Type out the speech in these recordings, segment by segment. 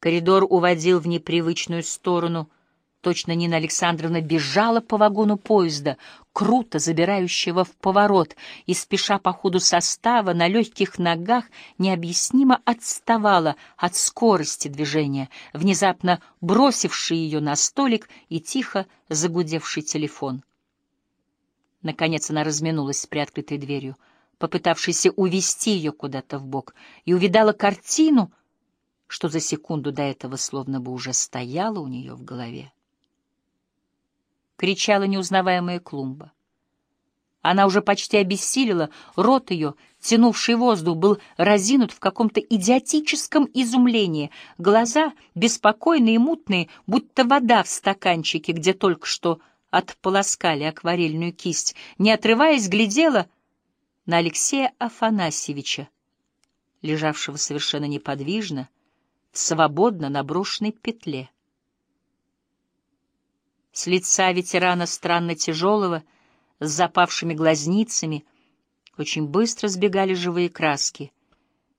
Коридор уводил в непривычную сторону. Точно Нина Александровна бежала по вагону поезда, круто забирающего в поворот, и, спеша по ходу состава, на легких ногах необъяснимо отставала от скорости движения, внезапно бросивший ее на столик и тихо загудевший телефон. Наконец она разминулась с приоткрытой дверью, попытавшейся увести ее куда-то в бок, и увидала картину, что за секунду до этого словно бы уже стояла у нее в голове. Кричала неузнаваемая клумба. Она уже почти обессилила, рот ее, тянувший воздух, был разинут в каком-то идиотическом изумлении, глаза, беспокойные и мутные, будто вода в стаканчике, где только что отполоскали акварельную кисть, не отрываясь, глядела на Алексея Афанасьевича, лежавшего совершенно неподвижно, свободно наброшенной петле. С лица ветерана странно тяжелого, с запавшими глазницами, очень быстро сбегали живые краски.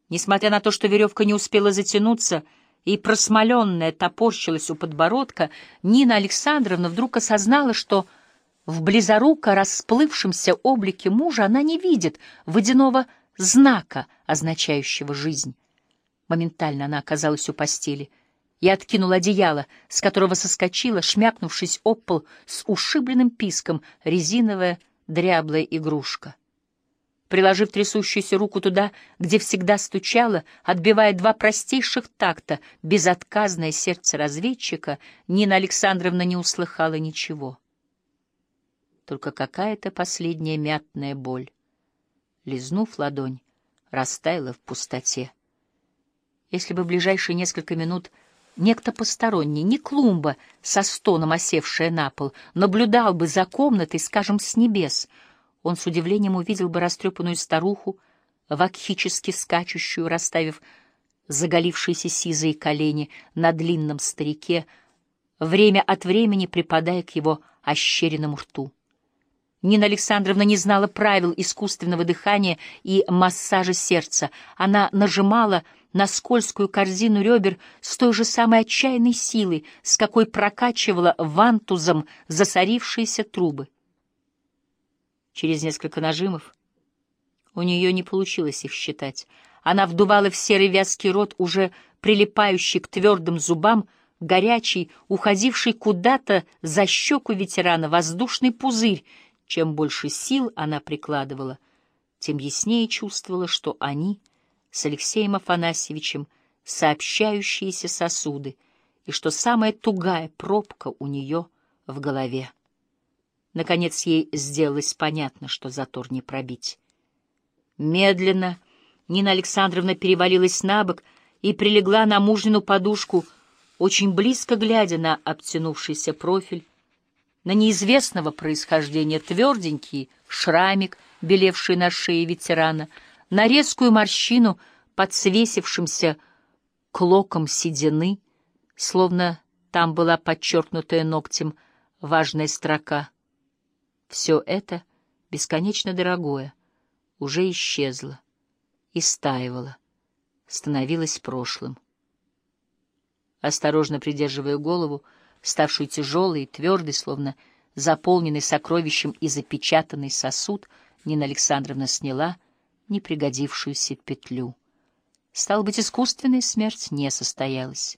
Несмотря на то, что веревка не успела затянуться и просмоленная топорщилась у подбородка, Нина Александровна вдруг осознала, что в близоруко расплывшемся облике мужа она не видит водяного знака, означающего жизнь. Моментально она оказалась у постели и откинула одеяло, с которого соскочила, шмякнувшись об пол с ушибленным писком, резиновая дряблая игрушка. Приложив трясущуюся руку туда, где всегда стучала, отбивая два простейших такта, безотказное сердце разведчика, Нина Александровна не услыхала ничего. Только какая-то последняя мятная боль, лизнув ладонь, растаяла в пустоте если бы в ближайшие несколько минут некто посторонний, не клумба со стоном осевшая на пол, наблюдал бы за комнатой, скажем, с небес, он с удивлением увидел бы растрепанную старуху, вакхически скачущую, расставив заголившиеся сизые колени на длинном старике, время от времени припадая к его ощеренному рту. Нина Александровна не знала правил искусственного дыхания и массажа сердца. Она нажимала на скользкую корзину ребер с той же самой отчаянной силой, с какой прокачивала вантузом засорившиеся трубы. Через несколько нажимов у нее не получилось их считать. Она вдувала в серый вязкий рот, уже прилипающий к твердым зубам, горячий, уходивший куда-то за щеку ветерана воздушный пузырь. Чем больше сил она прикладывала, тем яснее чувствовала, что они — с Алексеем Афанасьевичем сообщающиеся сосуды, и что самая тугая пробка у нее в голове. Наконец ей сделалось понятно, что затор не пробить. Медленно Нина Александровна перевалилась на бок и прилегла на мужнину подушку, очень близко глядя на обтянувшийся профиль, на неизвестного происхождения тверденький шрамик, белевший на шее ветерана — на резкую морщину под свесившимся клоком седины, словно там была подчеркнутая ногтем важная строка. Все это, бесконечно дорогое, уже исчезло, истаивало, становилось прошлым. Осторожно придерживая голову, ставшую тяжелой и твердой, словно заполненный сокровищем и запечатанный сосуд, Нина Александровна сняла — непригодившуюся петлю. Стало быть, искусственная смерть не состоялась.